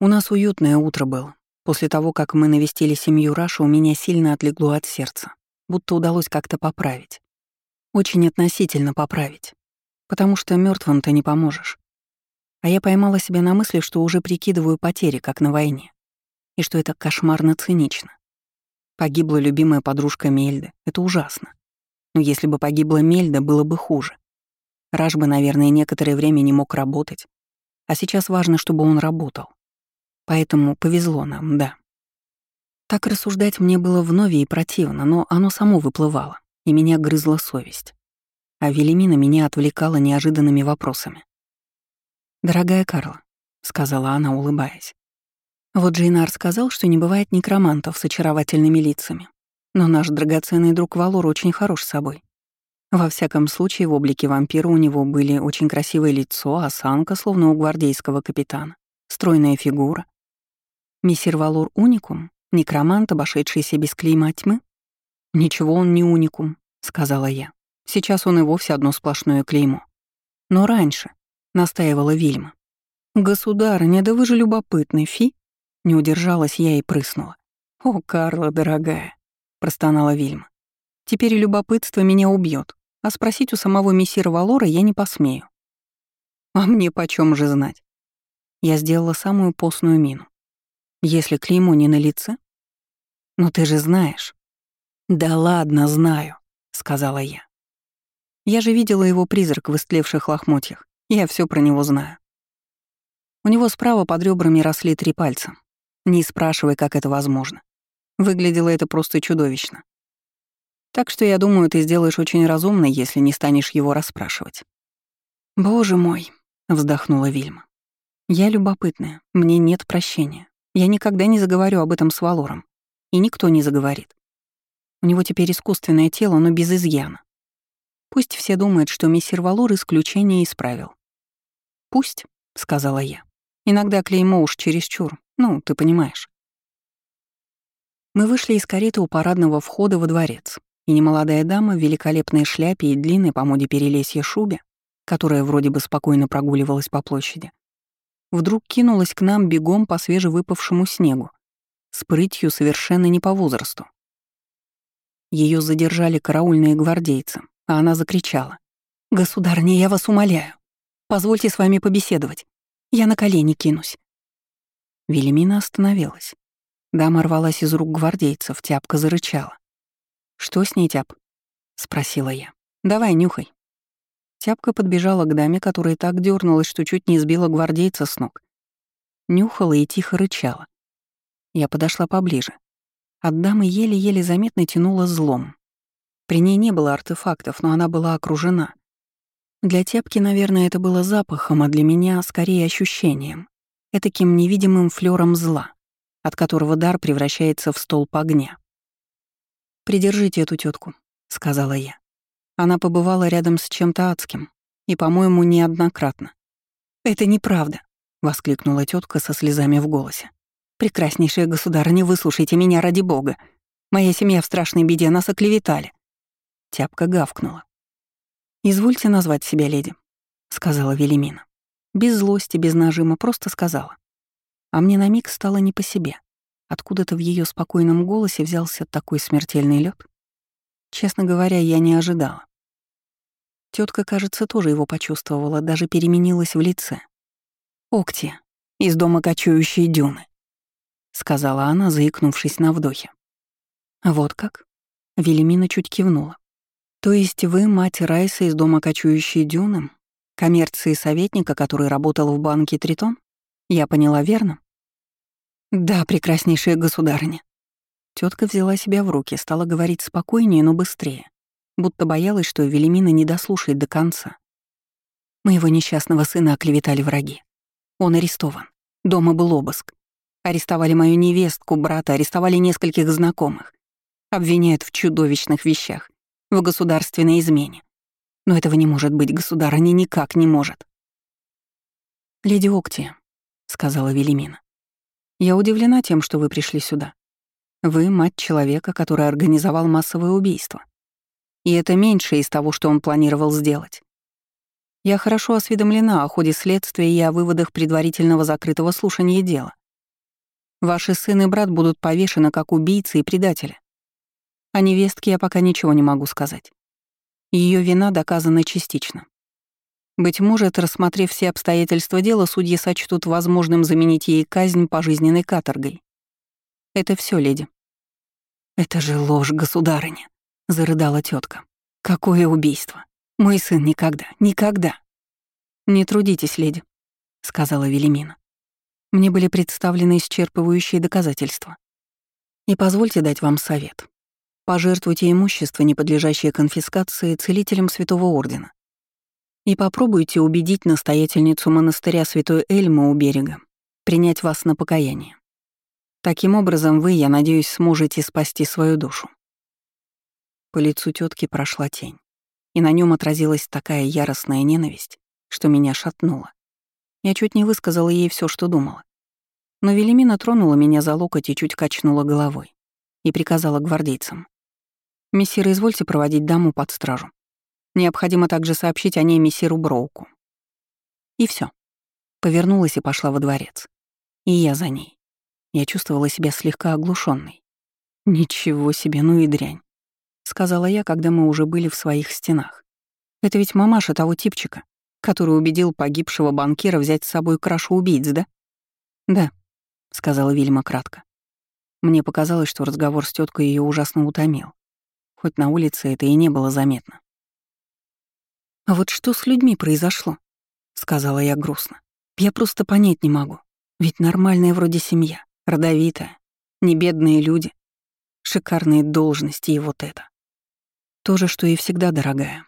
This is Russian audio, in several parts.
У нас уютное утро было. После того, как мы навестили семью Раша, у меня сильно отлегло от сердца, будто удалось как-то поправить. Очень относительно поправить. Потому что мертвым ты не поможешь. А я поймала себя на мысли, что уже прикидываю потери, как на войне. И что это кошмарно цинично. Погибла любимая подружка Мельда. Это ужасно. Но если бы погибла Мельда, было бы хуже. Раш бы, наверное, некоторое время не мог работать. А сейчас важно, чтобы он работал. Поэтому повезло нам, да. Так рассуждать мне было вновь и противно, но оно само выплывало, и меня грызла совесть. А Велимина меня отвлекала неожиданными вопросами. «Дорогая Карла», — сказала она, улыбаясь, «вот Джейнар сказал, что не бывает некромантов с очаровательными лицами, но наш драгоценный друг Валор очень хорош собой. Во всяком случае, в облике вампира у него были очень красивое лицо, осанка, словно у гвардейского капитана, стройная фигура, Мессир Валур уникум? Некромант, обошедшийся без клейма тьмы? Ничего он не уникум, сказала я. Сейчас он и вовсе одно сплошное клеймо. Но раньше, настаивала Вильма. «Государыня, да вы же любопытный, фи!» Не удержалась я и прыснула. «О, Карла, дорогая!» — простонала Вильма. «Теперь любопытство меня убьет, а спросить у самого мессира Валора я не посмею». «А мне почем же знать?» Я сделала самую постную мину. Если клеймо не на лице? Но ты же знаешь. Да ладно, знаю, сказала я. Я же видела его призрак в истлевших лохмотьях. Я все про него знаю. У него справа под ребрами росли три пальца. Не спрашивай, как это возможно. Выглядело это просто чудовищно. Так что я думаю, ты сделаешь очень разумно, если не станешь его расспрашивать. «Боже мой», — вздохнула Вильма. «Я любопытная, мне нет прощения. Я никогда не заговорю об этом с Валором. И никто не заговорит. У него теперь искусственное тело, но без изъяна. Пусть все думают, что мессир Валор исключение исправил. «Пусть», — сказала я. «Иногда клеймо уж чересчур, ну, ты понимаешь». Мы вышли из кареты у парадного входа во дворец, и немолодая дама в великолепной шляпе и длинной по моде перелесья шубе, которая вроде бы спокойно прогуливалась по площади, вдруг кинулась к нам бегом по свежевыпавшему снегу, с прытью совершенно не по возрасту. Ее задержали караульные гвардейцы, а она закричала. «Государня, я вас умоляю, позвольте с вами побеседовать. Я на колени кинусь». Велимина остановилась. Дама рвалась из рук гвардейцев, тяпка зарычала. «Что с ней, тяп?» — спросила я. «Давай, нюхай». Тяпка подбежала к даме, которая так дернулась, что чуть не сбила гвардейца с ног. Нюхала и тихо рычала. Я подошла поближе. От дамы еле-еле заметно тянула злом. При ней не было артефактов, но она была окружена. Для тяпки, наверное, это было запахом, а для меня — скорее ощущением. Этаким невидимым флером зла, от которого дар превращается в столб огня. «Придержите эту тетку, сказала я. Она побывала рядом с чем-то адским, и, по-моему, неоднократно. «Это неправда», — воскликнула тетка со слезами в голосе. «Прекраснейшая государыня, выслушайте меня ради бога. Моя семья в страшной беде, нас оклеветали». Тяпка гавкнула. «Извольте назвать себя леди», — сказала Велимина. Без злости, без нажима, просто сказала. А мне на миг стало не по себе. Откуда-то в ее спокойном голосе взялся такой смертельный лед. Честно говоря, я не ожидала. Тетка, кажется, тоже его почувствовала, даже переменилась в лице. «Окти, из дома кочующей дюны», — сказала она, заикнувшись на вдохе. «Вот как?» — Велимина чуть кивнула. «То есть вы мать Райса из дома кочующей дюны, коммерции советника, который работал в банке Тритон? Я поняла верно?» «Да, прекраснейшая государыня», Тетка взяла себя в руки, стала говорить спокойнее, но быстрее, будто боялась, что Велимина не дослушает до конца. Моего несчастного сына оклеветали враги. Он арестован. Дома был обыск. Арестовали мою невестку, брата, арестовали нескольких знакомых. Обвиняют в чудовищных вещах, в государственной измене. Но этого не может быть, государыня никак не может. «Леди Октия», — сказала Велимина, — «я удивлена тем, что вы пришли сюда. Вы мать человека, который организовал массовое убийство. И это меньше из того, что он планировал сделать. Я хорошо осведомлена о ходе следствия и о выводах предварительного закрытого слушания дела, Ваши сын и брат будут повешены как убийцы и предатели. О невестке я пока ничего не могу сказать. Ее вина доказана частично. Быть может, рассмотрев все обстоятельства дела, судьи сочтут возможным заменить ей казнь пожизненной каторгой. Это все, леди. Это же ложь, государыня, зарыдала тетка. Какое убийство? Мой сын никогда, никогда. Не трудитесь, леди, сказала Велимина. Мне были представлены исчерпывающие доказательства. И позвольте дать вам совет. Пожертвуйте имущество, не подлежащее конфискации, целителям Святого Ордена. И попробуйте убедить настоятельницу монастыря Святой Эльмы у берега принять вас на покаяние. Таким образом, вы, я надеюсь, сможете спасти свою душу. По лицу тетки прошла тень, и на нем отразилась такая яростная ненависть, что меня шатнуло. Я чуть не высказала ей все, что думала. Но Велимина тронула меня за локоть и чуть качнула головой и приказала гвардейцам. «Мессир, извольте проводить даму под стражу. Необходимо также сообщить о ней мессиру Броуку». И все. Повернулась и пошла во дворец. И я за ней. Я чувствовала себя слегка оглушенной. «Ничего себе, ну и дрянь», — сказала я, когда мы уже были в своих стенах. «Это ведь мамаша того типчика, который убедил погибшего банкира взять с собой крашу убийц, да?» «Да», — сказала Вильма кратко. Мне показалось, что разговор с теткой ее ужасно утомил хоть на улице это и не было заметно. «А вот что с людьми произошло?» — сказала я грустно. «Я просто понять не могу. Ведь нормальная вроде семья, родовитая, не бедные люди, шикарные должности и вот это. То же, что и всегда, дорогая».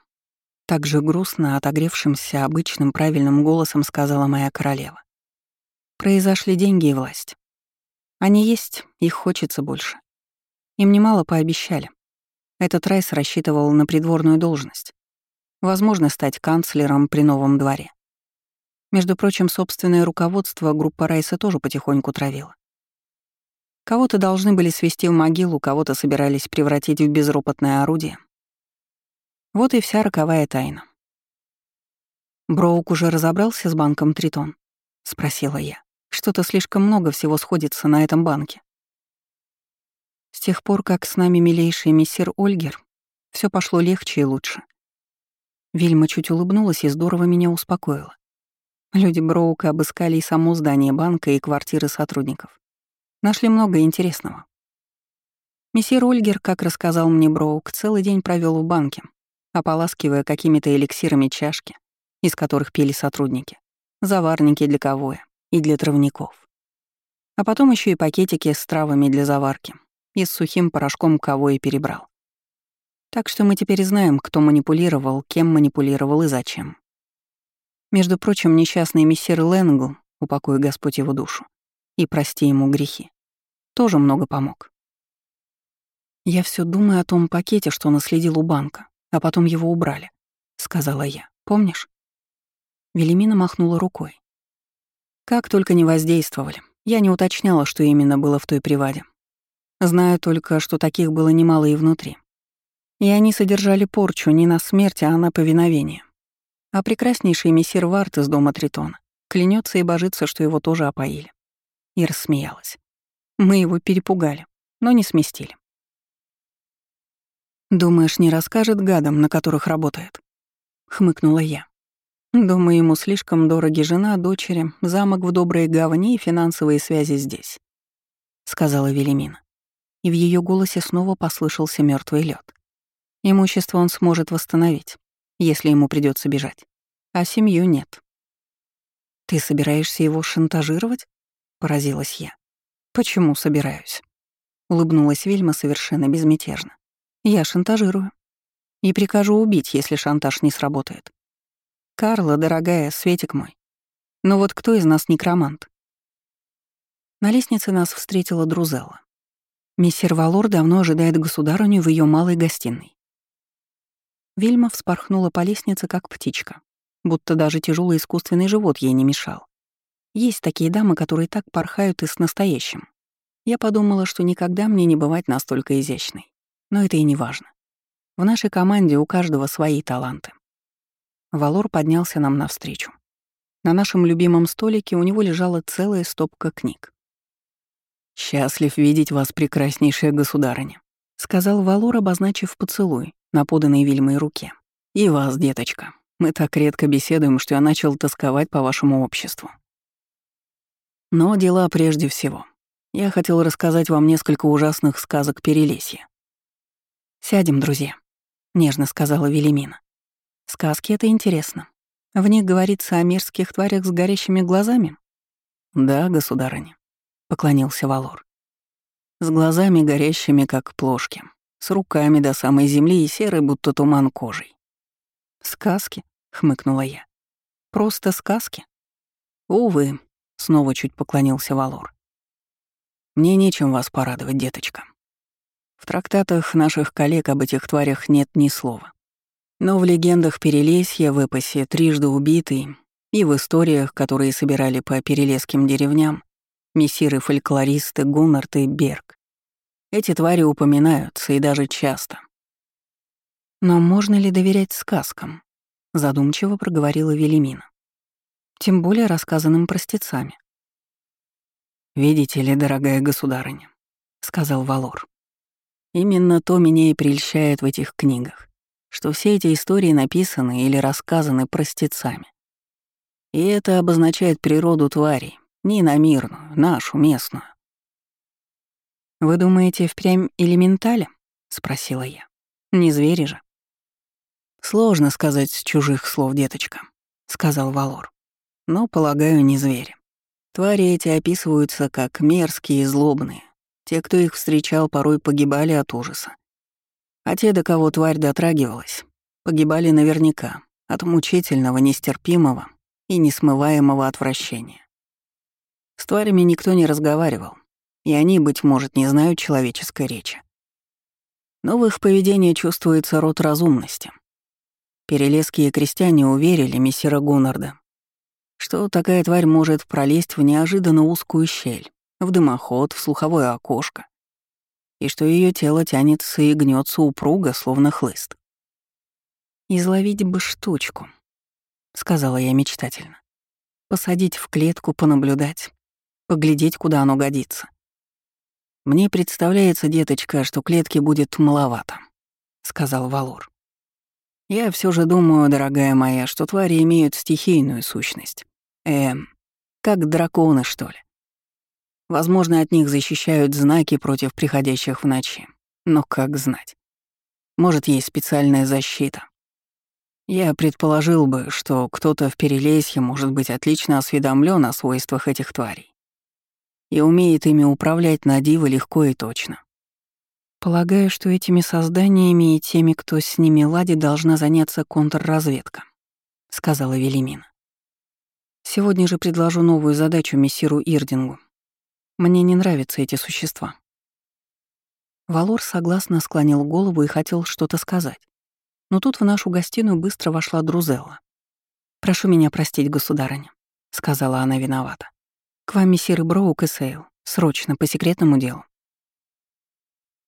Так же грустно, отогревшимся обычным правильным голосом сказала моя королева. Произошли деньги и власть. Они есть, их хочется больше. Им немало пообещали. Этот Райс рассчитывал на придворную должность. Возможно, стать канцлером при новом дворе. Между прочим, собственное руководство группа Райса тоже потихоньку травила. Кого-то должны были свести в могилу, кого-то собирались превратить в безропотное орудие. Вот и вся роковая тайна. «Броук уже разобрался с банком Тритон?» — спросила я. «Что-то слишком много всего сходится на этом банке». С тех пор, как с нами милейший мессир Ольгер, все пошло легче и лучше. Вильма чуть улыбнулась и здорово меня успокоила. Люди Броука обыскали и само здание банка, и квартиры сотрудников. Нашли много интересного. Мессир Ольгер, как рассказал мне Броук, целый день провел в банке, ополаскивая какими-то эликсирами чашки, из которых пили сотрудники, заварники для ковоя и для травников. А потом еще и пакетики с травами для заварки, и с сухим порошком кого и перебрал. Так что мы теперь знаем, кто манипулировал, кем манипулировал и зачем. Между прочим, несчастный мессир Ленгл, упокой Господь его душу, и прости ему грехи, тоже много помог. «Я все думаю о том пакете, что наследил у банка, а потом его убрали», — сказала я. «Помнишь?» Велимина махнула рукой. Как только не воздействовали, я не уточняла, что именно было в той приваде, Знаю только, что таких было немало и внутри. И они содержали порчу не на смерть, а на повиновение. А прекраснейший мессир Варт из дома Тритона клянется и божится, что его тоже опоили. И рассмеялась. Мы его перепугали, но не сместили. «Думаешь, не расскажет гадам, на которых работает?» — хмыкнула я. «Думаю, ему слишком дороги жена, дочери, замок в Доброй Гавани и финансовые связи здесь», — сказала Велимина и в ее голосе снова послышался мертвый лед. Имущество он сможет восстановить, если ему придется бежать, а семью нет. «Ты собираешься его шантажировать?» — поразилась я. «Почему собираюсь?» — улыбнулась Вильма совершенно безмятежно. «Я шантажирую. И прикажу убить, если шантаж не сработает. Карла, дорогая, Светик мой. Но вот кто из нас некромант?» На лестнице нас встретила Друзелла. Мессир Валор давно ожидает государыню в ее малой гостиной. Вильма вспорхнула по лестнице, как птичка, будто даже тяжелый искусственный живот ей не мешал. Есть такие дамы, которые так порхают и с настоящим. Я подумала, что никогда мне не бывать настолько изящной. Но это и не важно. В нашей команде у каждого свои таланты. Валор поднялся нам навстречу. На нашем любимом столике у него лежала целая стопка книг. «Счастлив видеть вас, прекраснейшая государыня», — сказал Валор, обозначив поцелуй на поданной Вильмой руке. «И вас, деточка. Мы так редко беседуем, что я начал тосковать по вашему обществу. Но дела прежде всего. Я хотел рассказать вам несколько ужасных сказок Перелесья. «Сядем, друзья», — нежно сказала Велимина. «Сказки — это интересно. В них говорится о мерзких тварях с горящими глазами?» «Да, государыня», — поклонился Валор. «С глазами горящими, как плошки, с руками до самой земли и серой, будто туман кожей. «Сказки?» — хмыкнула я. «Просто сказки?» «Увы», — снова чуть поклонился Валор. «Мне нечем вас порадовать, деточка. В трактатах наших коллег об этих тварях нет ни слова. Но в легендах Перелесья, в эпосе «Трижды убитый» и в историях, которые собирали по перелесским деревням, мессиры-фольклористы Гуннард и Берг, эти твари упоминаются и даже часто. «Но можно ли доверять сказкам?» — задумчиво проговорила Велимина. «Тем более рассказанным простецами». «Видите ли, дорогая государыня», — сказал Валор. «Именно то меня и прельщает в этих книгах, что все эти истории написаны или рассказаны простецами. И это обозначает природу тварей, не иномирную, нашу, местную. «Вы думаете, впрямь элементали?» — спросила я. «Не звери же». «Сложно сказать с чужих слов, деточка», — сказал Валор. «Но, полагаю, не звери. Твари эти описываются как мерзкие и злобные. Те, кто их встречал, порой погибали от ужаса. А те, до кого тварь дотрагивалась, погибали наверняка от мучительного, нестерпимого и несмываемого отвращения. С тварями никто не разговаривал, и они, быть может, не знают человеческой речи. Но в их поведении чувствуется род разумности — Перелеские крестьяне уверили мессира Гуннарда, что такая тварь может пролезть в неожиданно узкую щель, в дымоход, в слуховое окошко, и что ее тело тянется и гнется упруго, словно хлыст. «Изловить бы штучку», — сказала я мечтательно. «Посадить в клетку, понаблюдать, поглядеть, куда оно годится». «Мне представляется, деточка, что клетки будет маловато», — сказал Валор. Я все же думаю, дорогая моя, что твари имеют стихийную сущность. Эм, как драконы, что ли. Возможно, от них защищают знаки против приходящих в ночи. Но как знать? Может, есть специальная защита. Я предположил бы, что кто-то в Перелесье может быть отлично осведомлен о свойствах этих тварей и умеет ими управлять на диво легко и точно. Полагаю, что этими созданиями и теми, кто с ними ладит, должна заняться контрразведка, сказала Велимина. Сегодня же предложу новую задачу мессиру Ирдингу. Мне не нравятся эти существа. Валор согласно склонил голову и хотел что-то сказать. Но тут в нашу гостиную быстро вошла Друзелла. «Прошу меня простить, государыня», — сказала она виновата. «К вам мессиры Броук и Сейл. Срочно, по секретному делу».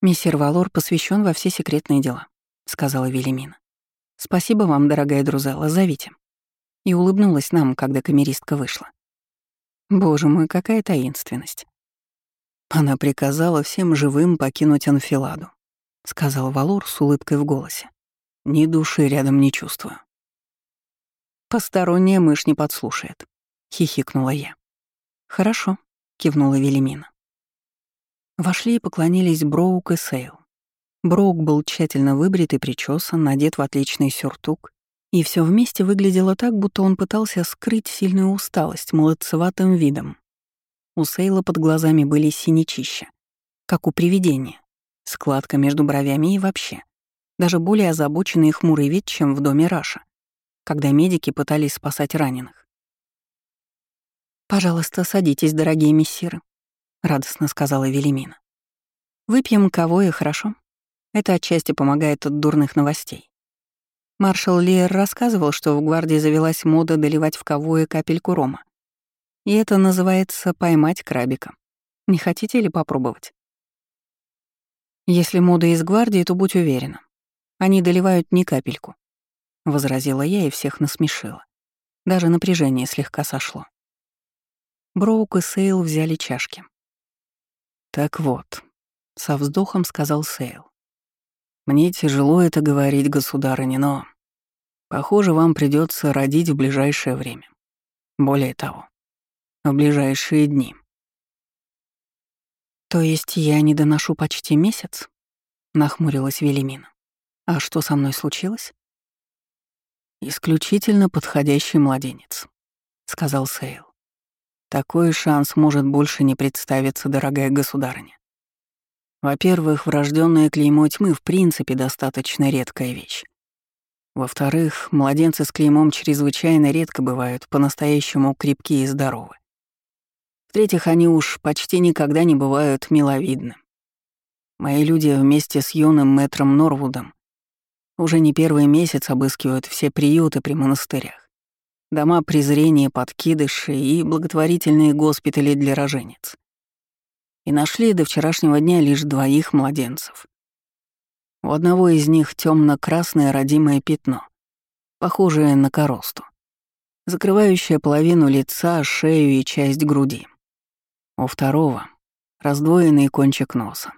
«Мессир Валор посвящен во все секретные дела», — сказала Велимина. «Спасибо вам, дорогая Друзела, зовите». И улыбнулась нам, когда камеристка вышла. Боже мой, какая таинственность. Она приказала всем живым покинуть анфиладу, сказал Валор с улыбкой в голосе. Ни души рядом не чувствую. Посторонняя мышь не подслушает, хихикнула я. Хорошо, кивнула Велимина. Вошли и поклонились Броук и Сейл. Броук был тщательно выбрит и причесан, надет в отличный сюртук, и все вместе выглядело так, будто он пытался скрыть сильную усталость молодцеватым видом. У Сейла под глазами были синячища, как у привидения, складка между бровями и вообще. Даже более озабоченный и хмурый вид, чем в доме Раша, когда медики пытались спасать раненых. «Пожалуйста, садитесь, дорогие мессиры», — радостно сказала Велимина. «Выпьем и хорошо. Это отчасти помогает от дурных новостей. Маршал Лиер рассказывал, что в гвардии завелась мода доливать в ковое капельку рома. И это называется «поймать крабика». Не хотите ли попробовать? Если мода из гвардии, то будь уверена. Они доливают не капельку. Возразила я и всех насмешила. Даже напряжение слегка сошло. Броук и Сейл взяли чашки. Так вот, со вздохом сказал Сейл. Мне тяжело это говорить, государыня, но, похоже, вам придется родить в ближайшее время. Более того, в ближайшие дни. То есть я не доношу почти месяц? Нахмурилась Велимина. А что со мной случилось? Исключительно подходящий младенец, сказал Сейл. Такой шанс может больше не представиться, дорогая государыня. Во-первых, врожденное клеймо тьмы в принципе достаточно редкая вещь. Во-вторых, младенцы с клеймом чрезвычайно редко бывают по-настоящему крепкие и здоровы. В-третьих, они уж почти никогда не бывают миловидны. Мои люди вместе с юным мэтром Норвудом уже не первый месяц обыскивают все приюты при монастырях дома презрения подкидыши и благотворительные госпитали для роженец. И нашли до вчерашнего дня лишь двоих младенцев. У одного из них темно красное родимое пятно, похожее на коросту, закрывающее половину лица, шею и часть груди. У второго — раздвоенный кончик носа.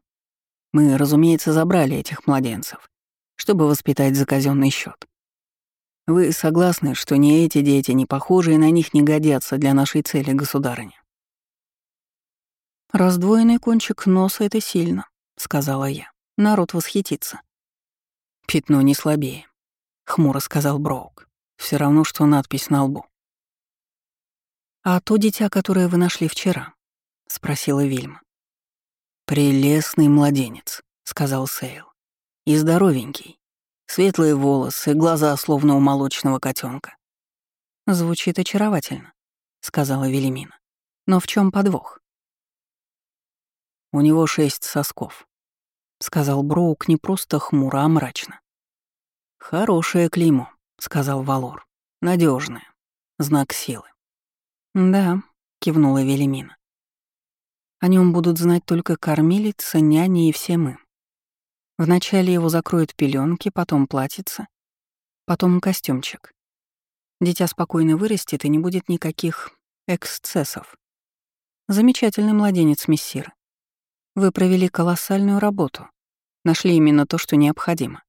Мы, разумеется, забрали этих младенцев, чтобы воспитать за казенный счет. Вы согласны, что ни эти дети, ни похожие на них не годятся для нашей цели, государыня? «Раздвоенный кончик носа — это сильно», — сказала я. Народ восхитится. «Пятно не слабее», — хмуро сказал Броук. Все равно, что надпись на лбу. «А то дитя, которое вы нашли вчера?» — спросила Вильма. «Прелестный младенец», — сказал Сейл. «И здоровенький. Светлые волосы, глаза словно у молочного котенка. «Звучит очаровательно», — сказала Велимина. «Но в чем подвох?» «У него шесть сосков», — сказал Броук не просто хмуро, а мрачно. «Хорошее клеймо», — сказал Валор. Надежное, Знак силы». «Да», — кивнула Велимина. «О нем будут знать только кормилица, няня и все мы. Вначале его закроют пеленки, потом платьице, потом костюмчик. Дитя спокойно вырастет и не будет никаких эксцессов. Замечательный младенец, мессир. Вы провели колоссальную работу. Нашли именно то, что необходимо.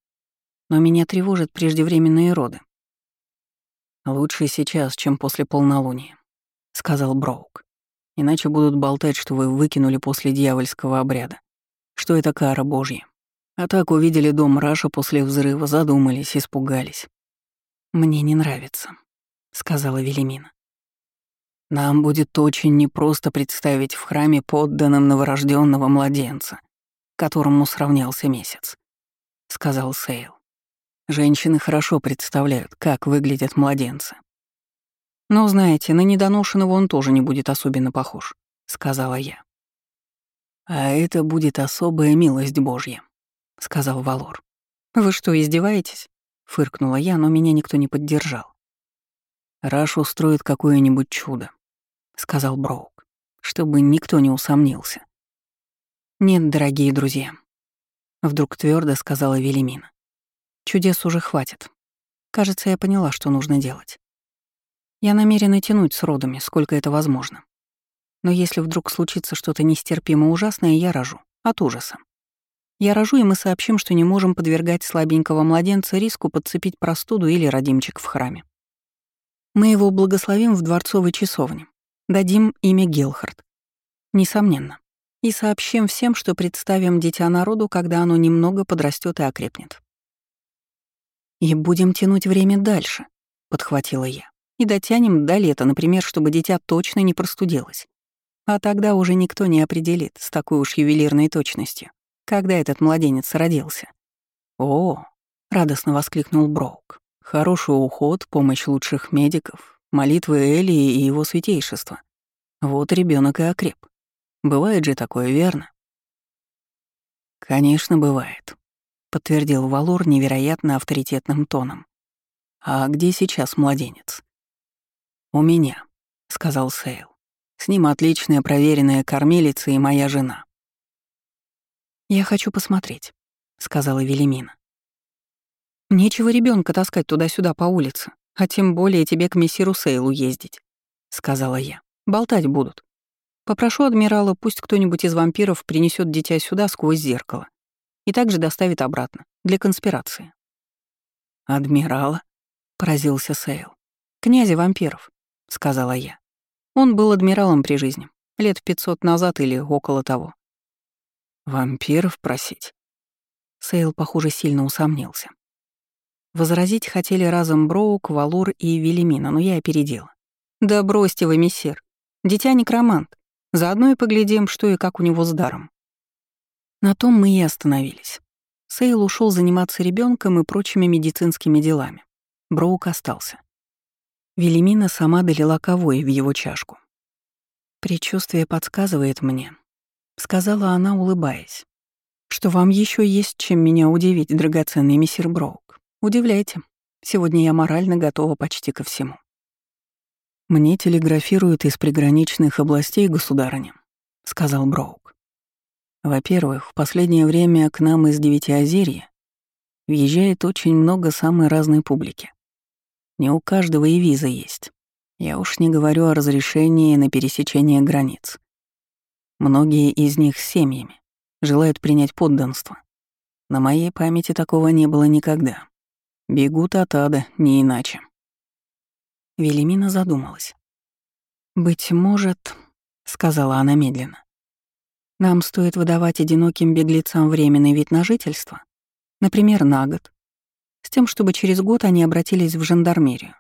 Но меня тревожат преждевременные роды. «Лучше сейчас, чем после полнолуния», — сказал Броук. «Иначе будут болтать, что вы выкинули после дьявольского обряда, что это кара Божья. А так увидели дом Раша после взрыва, задумались, испугались. «Мне не нравится», — сказала Велимина. «Нам будет очень непросто представить в храме подданным новорожденного младенца, которому сравнялся месяц», — сказал Сейл. «Женщины хорошо представляют, как выглядят младенцы». «Но, знаете, на недоношенного он тоже не будет особенно похож», — сказала я. «А это будет особая милость Божья», — сказал Валор. «Вы что, издеваетесь?» — фыркнула я, но меня никто не поддержал. «Раш устроит какое-нибудь чудо», — сказал Броук, чтобы никто не усомнился. «Нет, дорогие друзья», — вдруг твердо сказала Велимина. «Чудес уже хватит. Кажется, я поняла, что нужно делать. Я намерена тянуть с родами, сколько это возможно. Но если вдруг случится что-то нестерпимо ужасное, я рожу. От ужаса. Я рожу, и мы сообщим, что не можем подвергать слабенького младенца риску подцепить простуду или родимчик в храме. Мы его благословим в дворцовой часовне, дадим имя Гилхард. Несомненно. И сообщим всем, что представим дитя народу, когда оно немного подрастет и окрепнет. «И будем тянуть время дальше», — подхватила я. «И дотянем до лета, например, чтобы дитя точно не простудилось. А тогда уже никто не определит с такой уж ювелирной точностью, когда этот младенец родился. «О!» — радостно воскликнул Броук. «Хороший уход, помощь лучших медиков, молитвы Элии и его святейшества. Вот ребенок и окреп. Бывает же такое, верно?» «Конечно, бывает», — подтвердил Валор невероятно авторитетным тоном. «А где сейчас младенец?» «У меня», — сказал Сейл. «С ним отличная проверенная кормилица и моя жена. «Я хочу посмотреть», — сказала Велимина. «Нечего ребенка таскать туда-сюда по улице, а тем более тебе к мессиру Сейлу ездить», — сказала я. «Болтать будут». Попрошу адмирала, пусть кто-нибудь из вампиров принесет дитя сюда сквозь зеркало и также доставит обратно, для конспирации». «Адмирала?» — поразился Сейл. «Князя вампиров», — сказала я. Он был адмиралом при жизни, лет пятьсот назад или около того. «Вампиров просить?» Сейл, похоже, сильно усомнился. Возразить хотели разом Броук, Валур и Велимина, но я опередила. «Да бросьте вы, мессир. Дитя некромант. Заодно и поглядим, что и как у него с даром». На том мы и остановились. Сейл ушел заниматься ребенком и прочими медицинскими делами. Броук остался. Велимина сама долила ковой в его чашку. «Предчувствие подсказывает мне», — сказала она, улыбаясь, «что вам еще есть чем меня удивить, драгоценный мистер Броук. Удивляйте. Сегодня я морально готова почти ко всему». «Мне телеграфируют из приграничных областей, государыня», — сказал Броук. «Во-первых, в последнее время к нам из Девятиозерья въезжает очень много самой разной публики. Не у каждого и виза есть. Я уж не говорю о разрешении на пересечение границ. Многие из них с семьями желают принять подданство. На моей памяти такого не было никогда. Бегут от ада, не иначе. Велимина задумалась. «Быть может, — сказала она медленно, — нам стоит выдавать одиноким беглецам временный вид на жительство, например, на год, с тем, чтобы через год они обратились в жандармерию.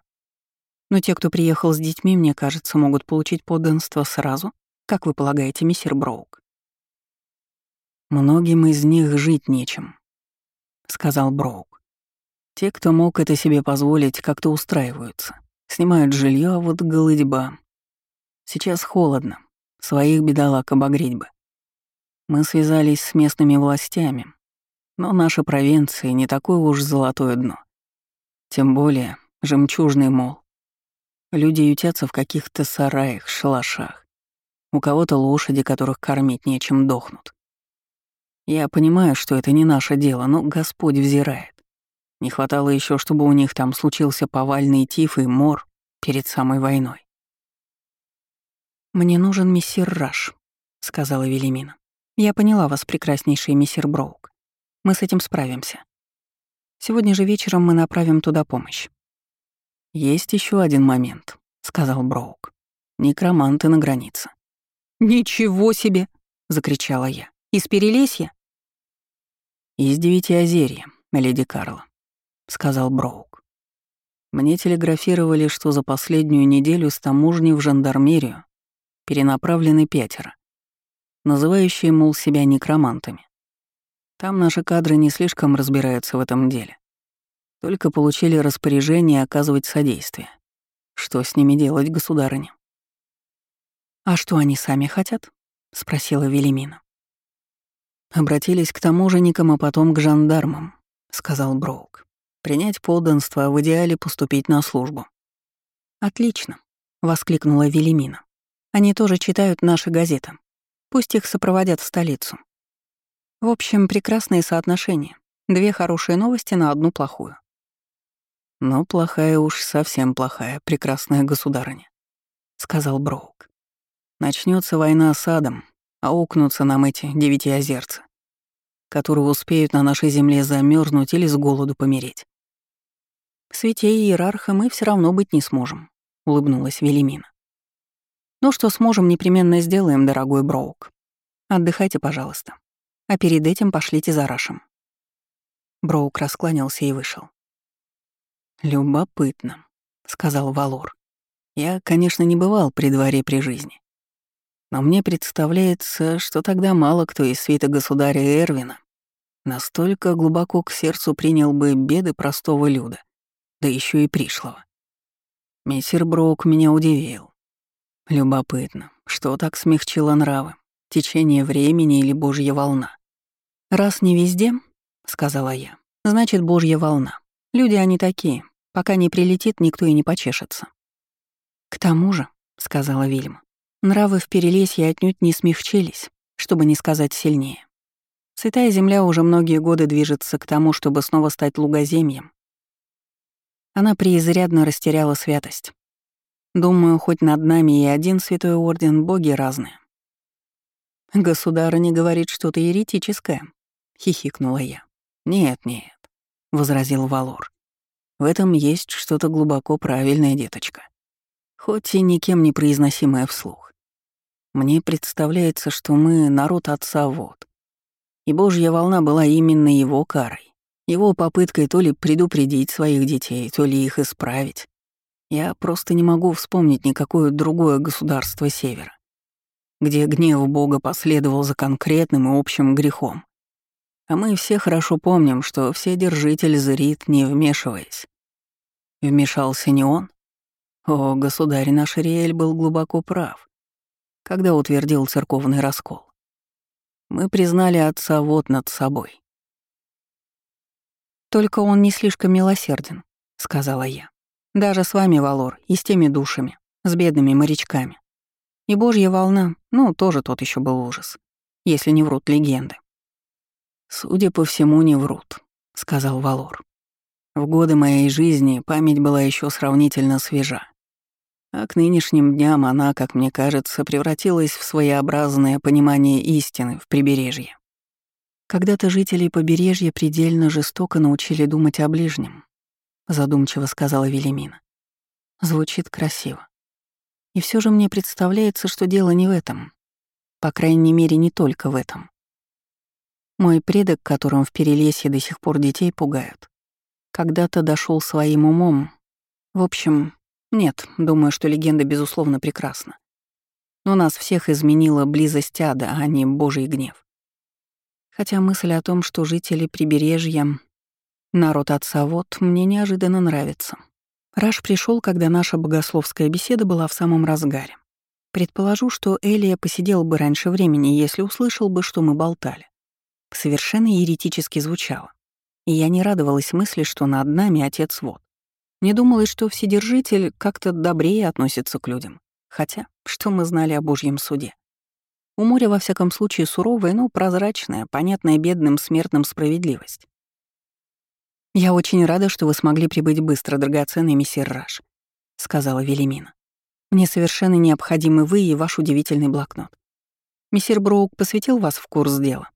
Но те, кто приехал с детьми, мне кажется, могут получить подданство сразу, как вы полагаете, мистер Броук. «Многим из них жить нечем», — сказал Броук. «Те, кто мог это себе позволить, как-то устраиваются, снимают жилье, а вот голыдьба. Сейчас холодно, своих бедолаг обогреть бы. Мы связались с местными властями, но наша провинция не такое уж золотое дно. Тем более жемчужный мол. Люди ютятся в каких-то сараях, шалашах. У кого-то лошади, которых кормить нечем, дохнут. Я понимаю, что это не наше дело, но Господь взирает. Не хватало еще, чтобы у них там случился повальный тиф и мор перед самой войной. «Мне нужен мессир Раш», — сказала Велимина. «Я поняла вас, прекраснейший мессир Броук. Мы с этим справимся. Сегодня же вечером мы направим туда помощь. Есть еще один момент, сказал Броук. Некроманты на границе. Ничего себе! закричала я. Из Перелесья? Из Девятиозерья, леди Карла, сказал Броук. Мне телеграфировали, что за последнюю неделю с таможни в жандармерию перенаправлены пятеро, называющие, мол, себя некромантами. Там наши кадры не слишком разбираются в этом деле. Только получили распоряжение оказывать содействие. Что с ними делать, государыня? «А что они сами хотят?» — спросила Велимина. «Обратились к таможенникам, а потом к жандармам», — сказал Броук. «Принять подданство, в идеале поступить на службу». «Отлично», — воскликнула Велимина. «Они тоже читают наши газеты. Пусть их сопроводят в столицу. В общем, прекрасные соотношения. Две хорошие новости на одну плохую. «Ну, плохая уж совсем плохая, прекрасная государыня», — сказал Броук. Начнется война с адом, а укнутся нам эти девяти озерца, которые успеют на нашей земле замерзнуть или с голоду помереть. Святей иерарха мы все равно быть не сможем», — улыбнулась Велимина. «Ну что сможем, непременно сделаем, дорогой Броук. Отдыхайте, пожалуйста а перед этим пошлите за Рашем». Броук раскланялся и вышел. «Любопытно», — сказал Валор. «Я, конечно, не бывал при дворе при жизни. Но мне представляется, что тогда мало кто из свита государя Эрвина настолько глубоко к сердцу принял бы беды простого люда, да еще и пришлого. Мессир Броук меня удивил. Любопытно, что так смягчило нравы, течение времени или божья волна? «Раз не везде», — сказала я, — «значит, божья волна. Люди они такие. Пока не прилетит, никто и не почешется». «К тому же», — сказала Вильма, — «нравы в Перелесье отнюдь не смягчились, чтобы не сказать сильнее. Святая Земля уже многие годы движется к тому, чтобы снова стать лугоземьем. Она преизрядно растеряла святость. Думаю, хоть над нами и один святой орден, боги разные, «Государыня говорит что-то еретическое», — хихикнула я. «Нет-нет», — возразил Валор. «В этом есть что-то глубоко правильное, деточка. Хоть и никем не произносимое вслух. Мне представляется, что мы — народ отца вот. И Божья волна была именно его карой, его попыткой то ли предупредить своих детей, то ли их исправить. Я просто не могу вспомнить никакое другое государство Севера, где гнев Бога последовал за конкретным и общим грехом. А мы все хорошо помним, что Вседержитель зрит, не вмешиваясь. Вмешался не он? О, государь наш Риэль был глубоко прав, когда утвердил церковный раскол. Мы признали отца вот над собой. «Только он не слишком милосерден», — сказала я. «Даже с вами, Валор, и с теми душами, с бедными морячками. И божья волна, ну, тоже тот еще был ужас, если не врут легенды. «Судя по всему, не врут», — сказал Валор. «В годы моей жизни память была еще сравнительно свежа. А к нынешним дням она, как мне кажется, превратилась в своеобразное понимание истины в прибережье. Когда-то жители побережья предельно жестоко научили думать о ближнем, задумчиво сказала Велимина. Звучит красиво. И все же мне представляется, что дело не в этом. По крайней мере, не только в этом. Мой предок, которым в Перелесье до сих пор детей пугают, когда-то дошел своим умом. В общем, нет, думаю, что легенда, безусловно, прекрасна. Но нас всех изменила близость ада, а не божий гнев. Хотя мысль о том, что жители прибережья — народ отца вот, мне неожиданно нравится. Раш пришел, когда наша богословская беседа была в самом разгаре. Предположу, что Элия посидел бы раньше времени, если услышал бы, что мы болтали совершенно еретически звучало. И я не радовалась мысли, что над нами отец вот. Не думалось, что Вседержитель как-то добрее относится к людям. Хотя, что мы знали о Божьем суде? У моря, во всяком случае, суровая, но прозрачная, понятная бедным смертным справедливость. «Я очень рада, что вы смогли прибыть быстро, драгоценный мессир Раш», — сказала Велимина. «Мне совершенно необходимы вы и ваш удивительный блокнот. Мессир Броук посвятил вас в курс дела?»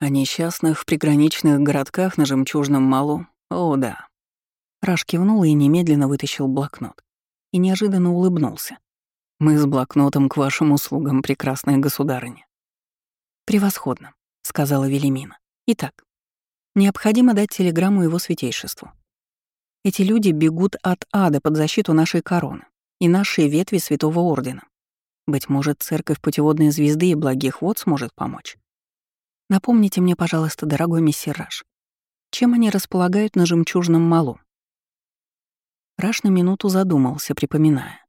О несчастных в приграничных городках на Жемчужном Малу? О, да. Раш кивнул и немедленно вытащил блокнот. И неожиданно улыбнулся. «Мы с блокнотом к вашим услугам, прекрасная государыня». «Превосходно», — сказала Велимина. «Итак, необходимо дать телеграмму его святейшеству. Эти люди бегут от ада под защиту нашей короны и нашей ветви Святого Ордена. Быть может, церковь путеводной звезды и благих вод сможет помочь. Напомните мне, пожалуйста, дорогой мессир Раш, чем они располагают на жемчужном малу? Раш на минуту задумался, припоминая.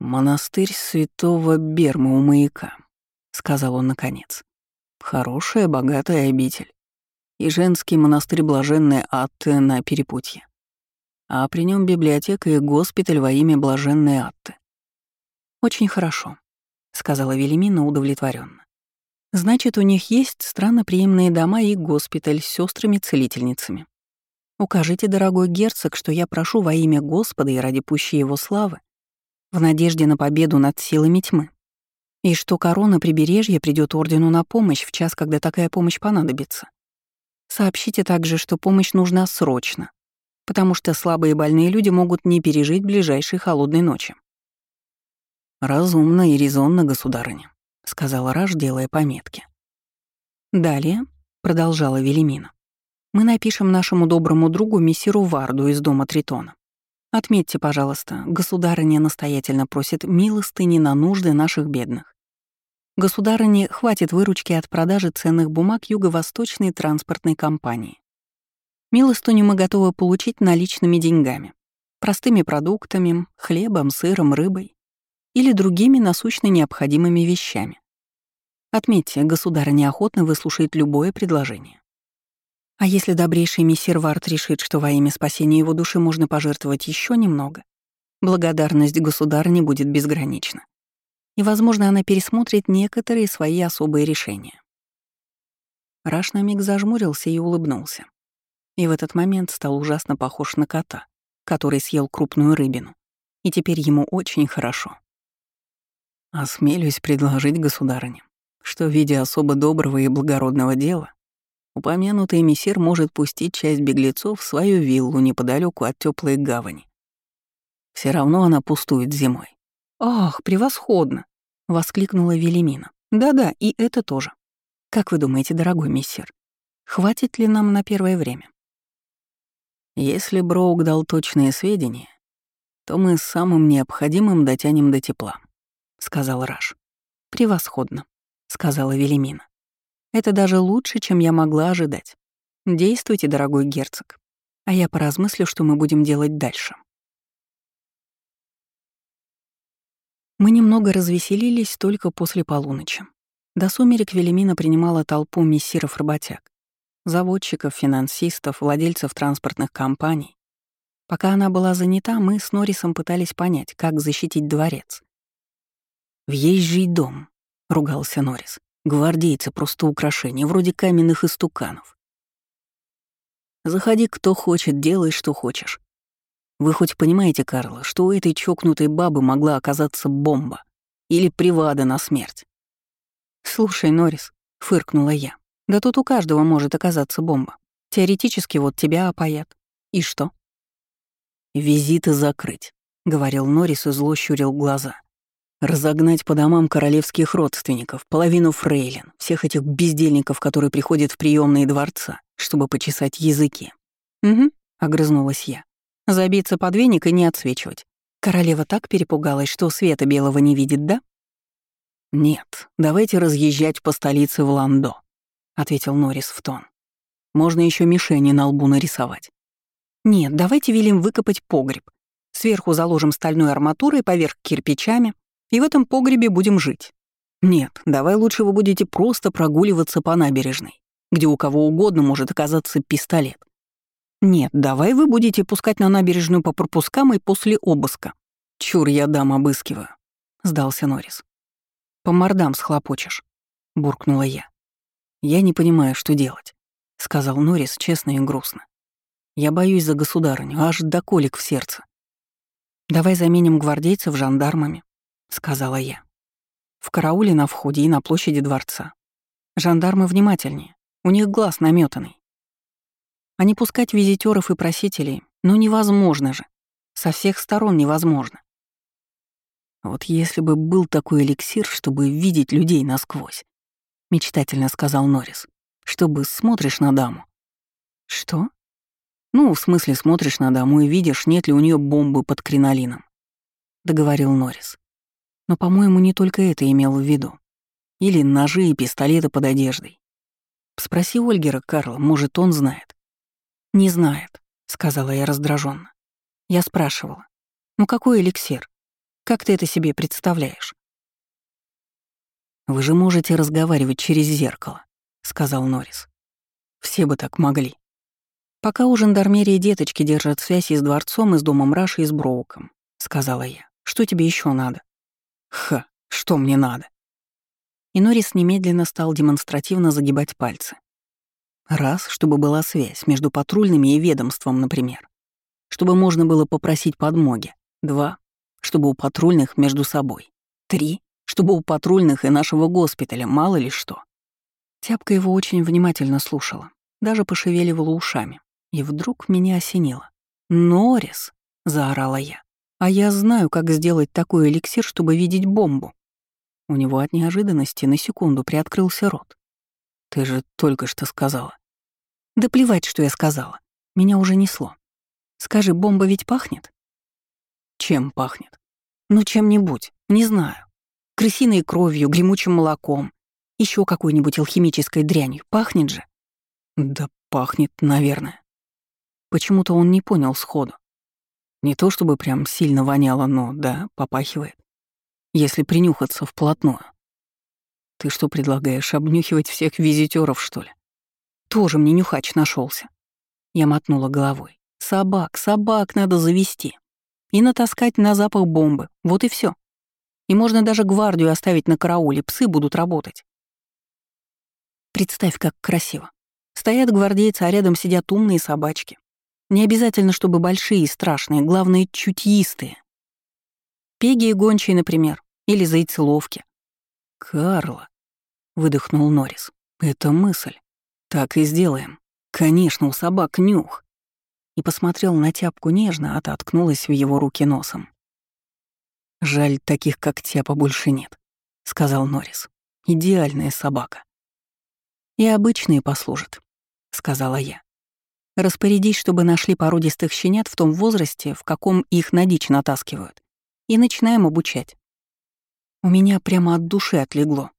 «Монастырь святого Бермы у маяка», — сказал он наконец. «Хорошая, богатая обитель. И женский монастырь блаженной Атты на перепутье. А при нем библиотека и госпиталь во имя блаженной Атты». «Очень хорошо», — сказала Велимина удовлетворенно. Значит, у них есть странноприимные дома и госпиталь с сестрами-целительницами. Укажите, дорогой герцог, что я прошу во имя Господа и ради пущей его славы, в надежде на победу над силами тьмы, и что корона прибережья придет ордену на помощь в час, когда такая помощь понадобится. Сообщите также, что помощь нужна срочно, потому что слабые и больные люди могут не пережить ближайшей холодной ночи. Разумно и резонно, государыня. — сказал Раш, делая пометки. «Далее», — продолжала Велимина, — «мы напишем нашему доброму другу мессиру Варду из дома Тритона. Отметьте, пожалуйста, государыня настоятельно просит милостыни на нужды наших бедных. Государыне хватит выручки от продажи ценных бумаг Юго-Восточной транспортной компании. Милостыню мы готовы получить наличными деньгами, простыми продуктами, хлебом, сыром, рыбой или другими насущно необходимыми вещами. Отметьте, государь неохотно выслушает любое предложение. А если добрейший мессир Варт решит, что во имя спасения его души можно пожертвовать еще немного, благодарность государни будет безгранична. И, возможно, она пересмотрит некоторые свои особые решения. Раш на миг зажмурился и улыбнулся. И в этот момент стал ужасно похож на кота, который съел крупную рыбину. И теперь ему очень хорошо. Осмелюсь предложить государыне, что в виде особо доброго и благородного дела упомянутый мессир может пустить часть беглецов в свою виллу неподалеку от теплой гавани. Все равно она пустует зимой. «Ах, превосходно!» — воскликнула Велимина. «Да-да, и это тоже. Как вы думаете, дорогой мессир, хватит ли нам на первое время?» Если Броук дал точные сведения, то мы с самым необходимым дотянем до тепла», — сказал Раш. «Превосходно», — сказала Велимина. «Это даже лучше, чем я могла ожидать. Действуйте, дорогой герцог, а я поразмыслю, что мы будем делать дальше». Мы немного развеселились только после полуночи. До сумерек Велимина принимала толпу мессиров-работяг, заводчиков, финансистов, владельцев транспортных компаний, Пока она была занята, мы с Норрисом пытались понять, как защитить дворец. «Въезжий дом», — ругался Норрис. «Гвардейцы — просто украшения, вроде каменных истуканов. Заходи, кто хочет, делай, что хочешь. Вы хоть понимаете, Карла, что у этой чокнутой бабы могла оказаться бомба или привада на смерть?» «Слушай, Норрис», — фыркнула я, — «да тут у каждого может оказаться бомба. Теоретически вот тебя опаят. И что?» «Визиты закрыть», — говорил Норрис и зло щурил глаза. «Разогнать по домам королевских родственников, половину фрейлин, всех этих бездельников, которые приходят в приемные дворца, чтобы почесать языки». «Угу», — огрызнулась я. «Забиться под веник и не отсвечивать. Королева так перепугалась, что света белого не видит, да?» «Нет, давайте разъезжать по столице в Ландо», — ответил Норрис в тон. «Можно еще мишени на лбу нарисовать. Нет, давайте велим выкопать погреб. Сверху заложим стальной арматурой, поверх кирпичами, и в этом погребе будем жить. Нет, давай лучше вы будете просто прогуливаться по набережной, где у кого угодно может оказаться пистолет. Нет, давай вы будете пускать на набережную по пропускам и после обыска. Чур, я дам обыскиваю, сдался Норрис. По мордам схлопочешь, буркнула я. Я не понимаю, что делать, сказал Норрис честно и грустно. Я боюсь за государыню, аж до колик в сердце. «Давай заменим гвардейцев жандармами», — сказала я. «В карауле на входе и на площади дворца. Жандармы внимательнее, у них глаз наметанный. А не пускать визитеров и просителей, ну невозможно же. Со всех сторон невозможно. Вот если бы был такой эликсир, чтобы видеть людей насквозь, мечтательно сказал Норрис, чтобы смотришь на даму. Что? «Ну, в смысле, смотришь на даму и видишь, нет ли у нее бомбы под кринолином», — договорил Норрис. Но, по-моему, не только это имел в виду. Или ножи и пистолеты под одеждой. Спроси Ольгера Карла, может, он знает. «Не знает», — сказала я раздраженно. Я спрашивала. «Ну какой эликсир? Как ты это себе представляешь?» «Вы же можете разговаривать через зеркало», — сказал Норрис. «Все бы так могли». «Пока у жандармерии деточки держат связь и с дворцом, и с домом Раши, и с Броуком», — сказала я. «Что тебе еще надо?» «Ха, что мне надо?» И немедленно стал демонстративно загибать пальцы. Раз, чтобы была связь между патрульными и ведомством, например. Чтобы можно было попросить подмоги. Два, чтобы у патрульных между собой. Три, чтобы у патрульных и нашего госпиталя мало ли что. Тяпка его очень внимательно слушала, даже пошевеливала ушами. И вдруг меня осенило. «Норрис!» — заорала я. «А я знаю, как сделать такой эликсир, чтобы видеть бомбу». У него от неожиданности на секунду приоткрылся рот. «Ты же только что сказала». «Да плевать, что я сказала. Меня уже несло. Скажи, бомба ведь пахнет?» «Чем пахнет?» «Ну, чем-нибудь. Не знаю. Крысиной кровью, гремучим молоком. еще какой-нибудь алхимической дрянью. Пахнет же?» «Да пахнет, наверное». Почему-то он не понял сходу. Не то чтобы прям сильно воняло, но да, попахивает. Если принюхаться вплотную. Ты что предлагаешь, обнюхивать всех визитеров, что ли? Тоже мне нюхач нашелся. Я мотнула головой. Собак, собак надо завести. И натаскать на запах бомбы. Вот и все. И можно даже гвардию оставить на карауле, псы будут работать. Представь, как красиво. Стоят гвардейцы, а рядом сидят умные собачки. Не обязательно, чтобы большие и страшные, главное, чутьистые. Пеги и гончие, например. Или зайцеловки. «Карла», — выдохнул Норрис, — «это мысль. Так и сделаем. Конечно, у собак нюх». И посмотрел на тяпку нежно, а та ткнулась в его руки носом. «Жаль, таких как тяпа больше нет», — сказал Норрис. «Идеальная собака». «И обычные послужат», — сказала я. «Распорядись, чтобы нашли породистых щенят в том возрасте, в каком их на дичь натаскивают, и начинаем обучать». У меня прямо от души отлегло.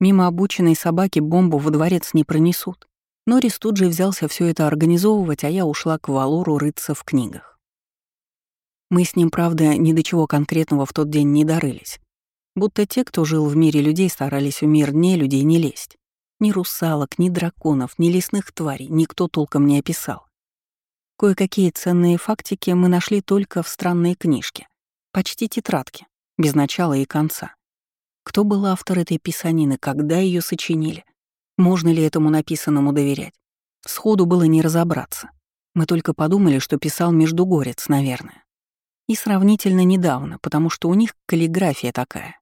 Мимо обученной собаки бомбу во дворец не пронесут. Норрис тут же взялся все это организовывать, а я ушла к Валору рыться в книгах. Мы с ним, правда, ни до чего конкретного в тот день не дорылись. Будто те, кто жил в мире людей, старались в мир не людей не лезть. Ни русалок, ни драконов, ни лесных тварей никто толком не описал. Кое-какие ценные фактики мы нашли только в странной книжке. Почти тетрадке, без начала и конца. Кто был автор этой писанины, когда ее сочинили? Можно ли этому написанному доверять? Сходу было не разобраться. Мы только подумали, что писал междугорец, наверное. И сравнительно недавно, потому что у них каллиграфия такая.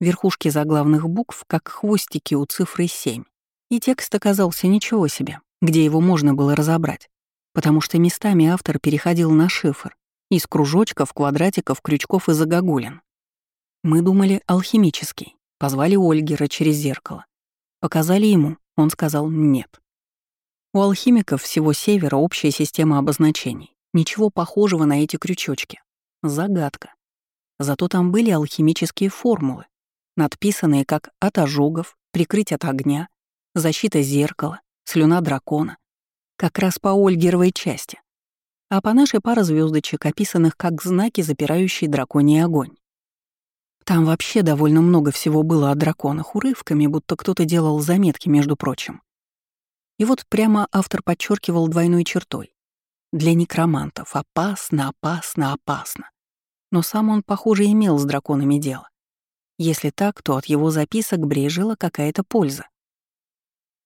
Верхушки заглавных букв, как хвостики у цифры 7. И текст оказался ничего себе, где его можно было разобрать, потому что местами автор переходил на шифр из кружочков, квадратиков, крючков и загогулин. Мы думали алхимический, позвали Ольгера через зеркало. Показали ему, он сказал «нет». У алхимиков всего севера общая система обозначений. Ничего похожего на эти крючочки. Загадка. Зато там были алхимические формулы, надписанные как «от ожогов», «прикрыть от огня», «защита зеркала», «слюна дракона». Как раз по Ольгеровой части. А по нашей пара звездочек, описанных как знаки, запирающие драконий огонь. Там вообще довольно много всего было о драконах, урывками, будто кто-то делал заметки, между прочим. И вот прямо автор подчеркивал двойной чертой. Для некромантов опасно, опасно, опасно. Но сам он, похоже, имел с драконами дело. Если так, то от его записок брежила какая-то польза.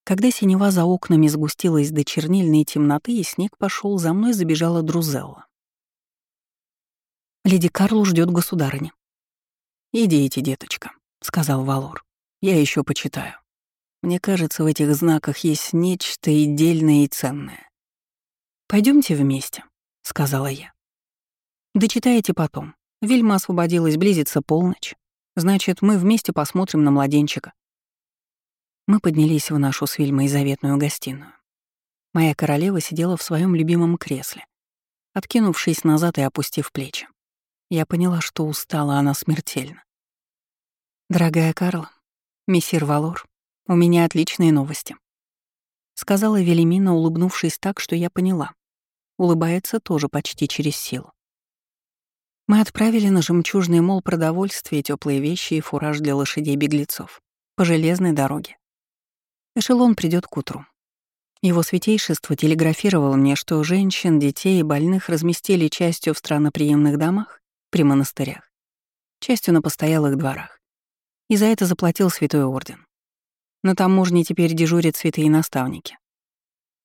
Когда синева за окнами сгустилась до чернильной темноты, и снег пошел, за мной забежала Друзелла. «Леди Карлу ждет государыня», «Идите, деточка», — сказал Валор. «Я еще почитаю. Мне кажется, в этих знаках есть нечто и дельное, и ценное». Пойдемте вместе», — сказала я. «Дочитаете потом. Вильма освободилась, близится полночь. Значит, мы вместе посмотрим на младенчика». Мы поднялись в нашу с Вильмой заветную гостиную. Моя королева сидела в своем любимом кресле, откинувшись назад и опустив плечи. Я поняла, что устала она смертельно. «Дорогая Карла, мессир Валор, у меня отличные новости», — сказала Велимина, улыбнувшись так, что я поняла. Улыбается тоже почти через силу. Мы отправили на жемчужный мол продовольствие, теплые вещи и фураж для лошадей-беглецов по железной дороге. Эшелон придет к утру. Его святейшество телеграфировало мне, что женщин, детей и больных разместили частью в странноприемных домах, при монастырях, частью на постоялых дворах. И за это заплатил Святой Орден. На таможне теперь дежурят святые наставники.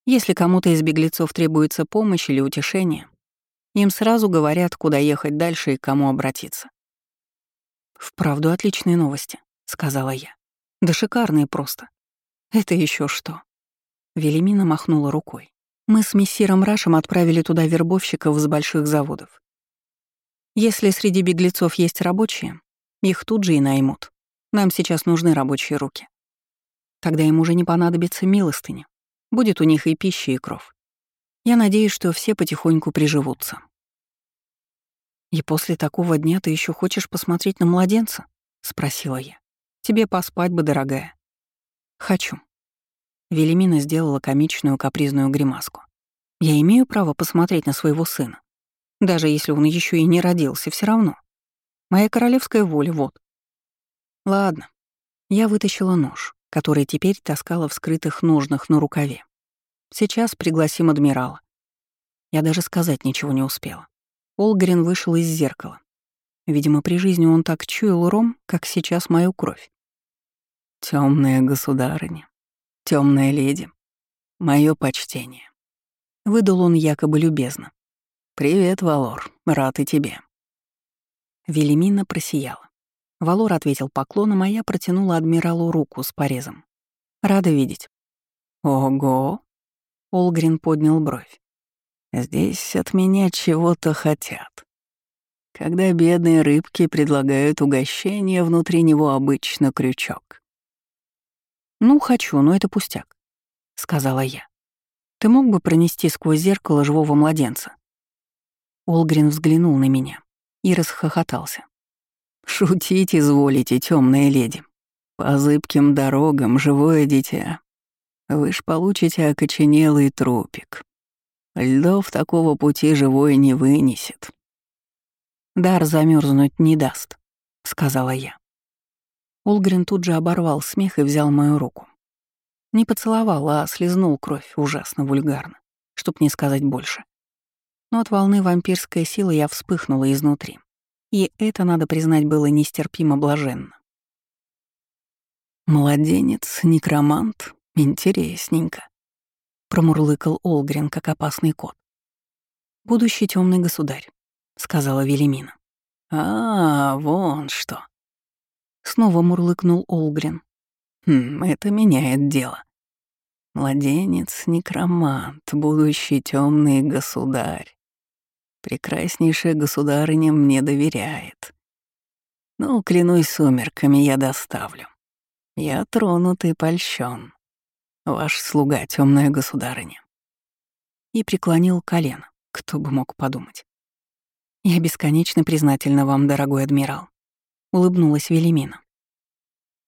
Если кому-то из беглецов требуется помощь или утешение, им сразу говорят, куда ехать дальше и к кому обратиться. «Вправду отличные новости», — сказала я. «Да шикарные просто. Это еще что?» Велимина махнула рукой. «Мы с мессиром Рашем отправили туда вербовщиков с больших заводов. Если среди беглецов есть рабочие, их тут же и наймут. Нам сейчас нужны рабочие руки. Тогда им уже не понадобится милостыня. Будет у них и пища, и кров. Я надеюсь, что все потихоньку приживутся. «И после такого дня ты еще хочешь посмотреть на младенца?» — спросила я. «Тебе поспать бы, дорогая». «Хочу». Велимина сделала комичную капризную гримаску. «Я имею право посмотреть на своего сына. Даже если он еще и не родился, все равно. Моя королевская воля, вот. Ладно. Я вытащила нож, который теперь таскала в скрытых ножнах на рукаве. Сейчас пригласим адмирала. Я даже сказать ничего не успела. Олгарин вышел из зеркала. Видимо, при жизни он так чуял ром, как сейчас мою кровь. Темная государыня, темная леди, мое почтение. Выдал он якобы любезно. «Привет, Валор. Рад и тебе». Велимина просияла. Валор ответил поклоном, а я протянула адмиралу руку с порезом. «Рада видеть». «Ого!» — Олгрин поднял бровь. «Здесь от меня чего-то хотят. Когда бедные рыбки предлагают угощение, внутри него обычно крючок». «Ну, хочу, но это пустяк», — сказала я. «Ты мог бы пронести сквозь зеркало живого младенца?» Олгрин взглянул на меня и расхохотался. Шутить изволите, темная леди. По зыбким дорогам живое дитя. Вы ж получите окоченелый трупик. Льдов такого пути живой не вынесет. Дар замерзнуть не даст, сказала я. Улгрин тут же оборвал смех и взял мою руку. Не поцеловал, а слезнул кровь ужасно вульгарно, чтоб не сказать больше. Но от волны вампирской силы я вспыхнула изнутри. И это, надо признать, было нестерпимо блаженно. «Младенец, некромант, интересненько», — промурлыкал Олгрин, как опасный кот. «Будущий темный государь», — сказала Велимина. «А, вон что!» Снова мурлыкнул Олгрин. «Хм, это меняет дело. Младенец, некромант, будущий темный государь. Прекраснейшая государыня мне доверяет. Ну, клянусь сумерками, я доставлю. Я тронут и польщен. Ваш слуга, темная государыня. И преклонил колено, кто бы мог подумать. Я бесконечно признательна вам, дорогой адмирал. Улыбнулась Велимина.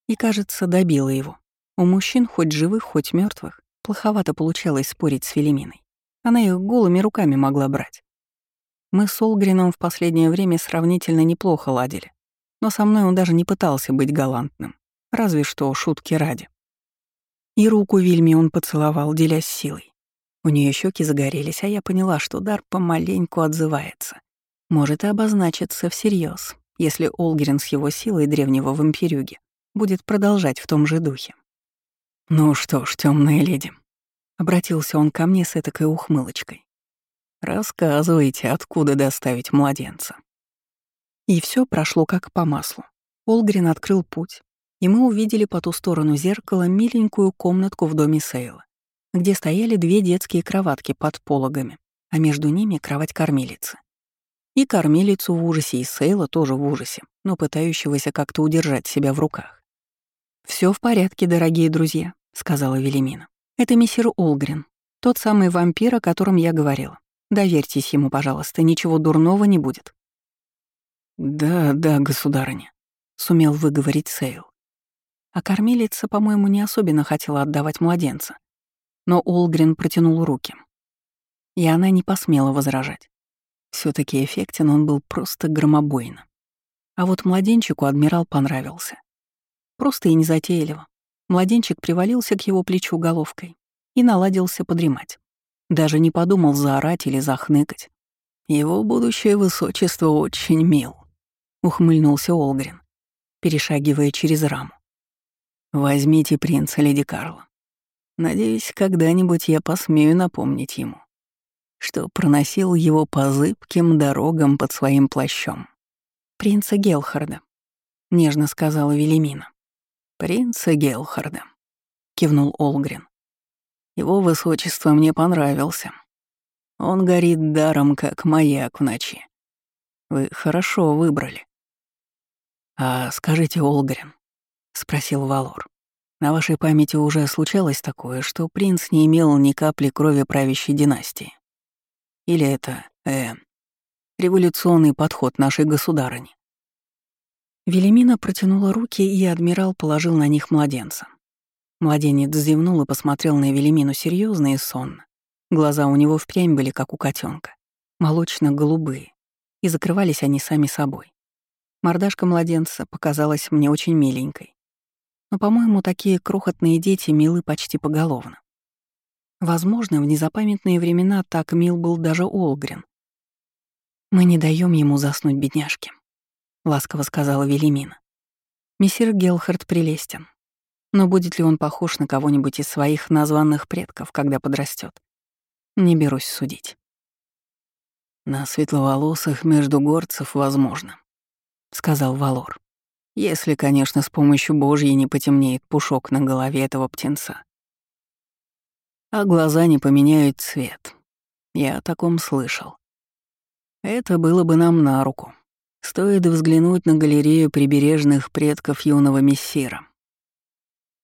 И, кажется, добила его. У мужчин, хоть живых, хоть мертвых, плоховато получалось спорить с Велиминой. Она их голыми руками могла брать. Мы с Олгрином в последнее время сравнительно неплохо ладили, но со мной он даже не пытался быть галантным, разве что шутки ради. И руку Вильме он поцеловал, делясь силой. У нее щеки загорелись, а я поняла, что дар помаленьку отзывается. Может и обозначиться всерьез, если Олгрин с его силой древнего вампирюги будет продолжать в том же духе. «Ну что ж, темная леди», — обратился он ко мне с этакой ухмылочкой. Рассказывайте, откуда доставить младенца. И все прошло как по маслу. Олгрин открыл путь, и мы увидели по ту сторону зеркала миленькую комнатку в доме Сейла, где стояли две детские кроватки под пологами, а между ними кровать кормилицы. И кормилицу в ужасе, и Сейла тоже в ужасе, но пытающегося как-то удержать себя в руках. Все в порядке, дорогие друзья», — сказала Велимина. «Это мессир Олгрин, тот самый вампир, о котором я говорила. Доверьтесь ему, пожалуйста, ничего дурного не будет». «Да, да, государыня», — сумел выговорить Сейл. А кормилица, по-моему, не особенно хотела отдавать младенца. Но Олгрин протянул руки. И она не посмела возражать. все таки эффектен он был просто громобойно. А вот младенчику адмирал понравился. Просто и незатейливо. Младенчик привалился к его плечу головкой и наладился подремать. Даже не подумал заорать или захныкать. «Его будущее высочество очень мил», — ухмыльнулся Олгрин, перешагивая через раму. «Возьмите принца, леди Карла. Надеюсь, когда-нибудь я посмею напомнить ему, что проносил его по зыбким дорогам под своим плащом». «Принца Гелхарда», — нежно сказала Велимина. «Принца Гелхарда», — кивнул Олгрин. Его высочество мне понравился. Он горит даром, как маяк в ночи. Вы хорошо выбрали. «А скажите, Олгрин», — спросил Валор, — «на вашей памяти уже случалось такое, что принц не имел ни капли крови правящей династии? Или это, э, революционный подход нашей государыни?» Велимина протянула руки, и адмирал положил на них младенца. Младенец зевнул и посмотрел на Велимину серьезно и сонно. Глаза у него впрямь были, как у котенка, молочно-голубые, и закрывались они сами собой. Мордашка младенца показалась мне очень миленькой. Но, по-моему, такие крохотные дети милы почти поголовно. Возможно, в незапамятные времена так мил был даже Олгрин. «Мы не даем ему заснуть, бедняжке», — ласково сказала Велимина. «Мессир Гелхард прелестен, но будет ли он похож на кого-нибудь из своих названных предков, когда подрастет? Не берусь судить. На светловолосых междугорцев возможно, сказал Валор. Если, конечно, с помощью Божьей не потемнеет пушок на голове этого птенца. А глаза не поменяют цвет. Я о таком слышал. Это было бы нам на руку. Стоит взглянуть на галерею прибережных предков юного мессира.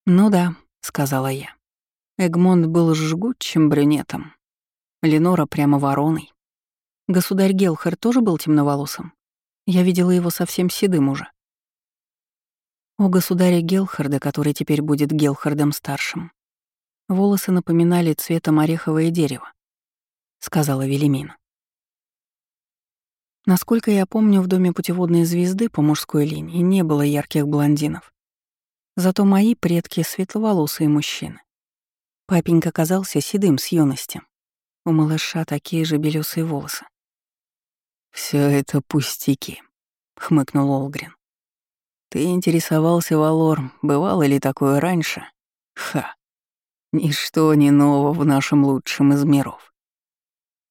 «Ну да», — сказала я. Эгмонт был жгучим брюнетом. Ленора прямо вороной. Государь Гелхар тоже был темноволосым. Я видела его совсем седым уже. У государя Гелхарда, который теперь будет Гелхардом-старшим, волосы напоминали цветом ореховое дерево, — сказала Велимина. Насколько я помню, в доме путеводной звезды по мужской линии не было ярких блондинов. Зато мои предки — светловолосые мужчины. Папенька казался седым с юности. У малыша такие же белесые волосы. Все это пустяки», — хмыкнул Олгрин. «Ты интересовался, Валор, бывало ли такое раньше? Ха! Ничто не ново в нашем лучшем из миров.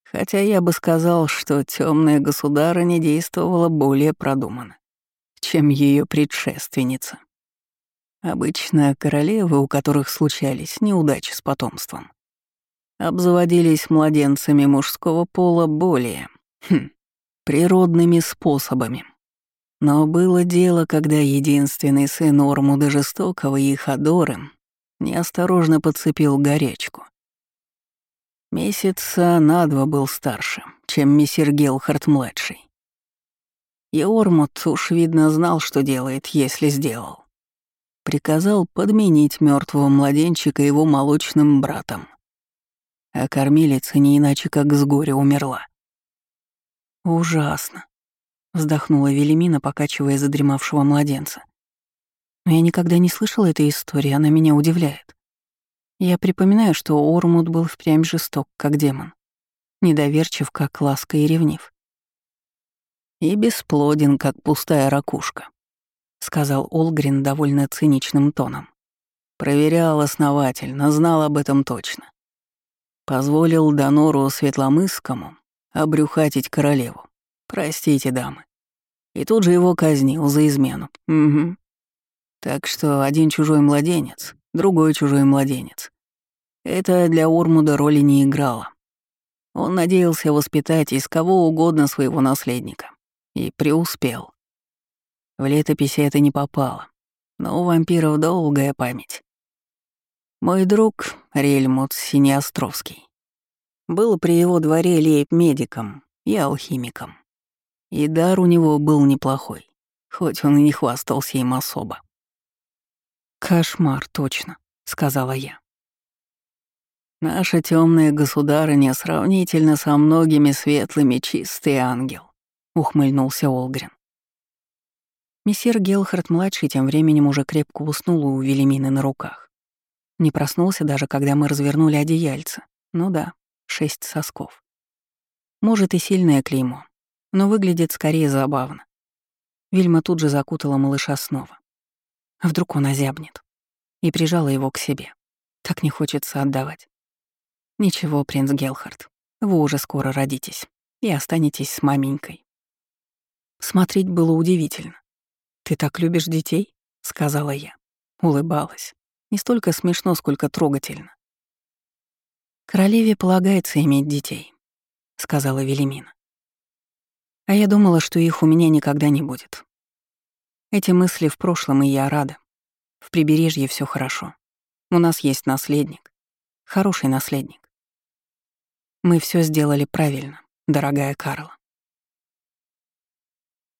Хотя я бы сказал, что темная государыня действовала более продуманно, чем ее предшественница. Обычно королевы, у которых случались неудачи с потомством, обзаводились младенцами мужского пола более хм, природными способами. Но было дело, когда единственный сын Ормуда Жестокого и Хадоры неосторожно подцепил горячку. Месяца на два был старше, чем мессир Гелхард-младший. И Ормут уж, видно, знал, что делает, если сделал. Приказал подменить мертвого младенчика его молочным братом. А кормилица не иначе как с горя умерла. «Ужасно», — вздохнула Велимина, покачивая задремавшего младенца. «Но я никогда не слышала этой истории, она меня удивляет. Я припоминаю, что Ормут был впрямь жесток, как демон, недоверчив, как ласка и ревнив. «И бесплоден, как пустая ракушка», — сказал Олгрин довольно циничным тоном. Проверял основательно, знал об этом точно. Позволил Донору Светломысскому обрюхатить королеву. Простите, дамы. И тут же его казнил за измену. Угу. Так что один чужой младенец, другой чужой младенец. Это для Ормуда роли не играло. Он надеялся воспитать из кого угодно своего наследника. И преуспел. В летописи это не попало. Но у вампиров долгая память. Мой друг Рельмут Синеостровский был при его дворе лейб-медиком и алхимиком. И дар у него был неплохой, хоть он и не хвастался им особо. «Кошмар, точно», — сказала я. «Наша темная государыня сравнительно со многими светлыми чистый ангел», — ухмыльнулся Олгрин. Мессир Гелхард-младший тем временем уже крепко уснул у Велимины на руках. Не проснулся даже, когда мы развернули одеяльце. Ну да, шесть сосков. Может и сильное клеймо, но выглядит скорее забавно. Вильма тут же закутала малыша снова. А вдруг он озябнет? И прижала его к себе. Так не хочется отдавать. Ничего, принц Гелхард, вы уже скоро родитесь и останетесь с маменькой. Смотреть было удивительно. «Ты так любишь детей?» — сказала я. Улыбалась. Не столько смешно, сколько трогательно. «Королеве полагается иметь детей», — сказала Велимина. «А я думала, что их у меня никогда не будет. Эти мысли в прошлом, и я рада. В прибережье все хорошо. У нас есть наследник. Хороший наследник. Мы все сделали правильно, дорогая Карла.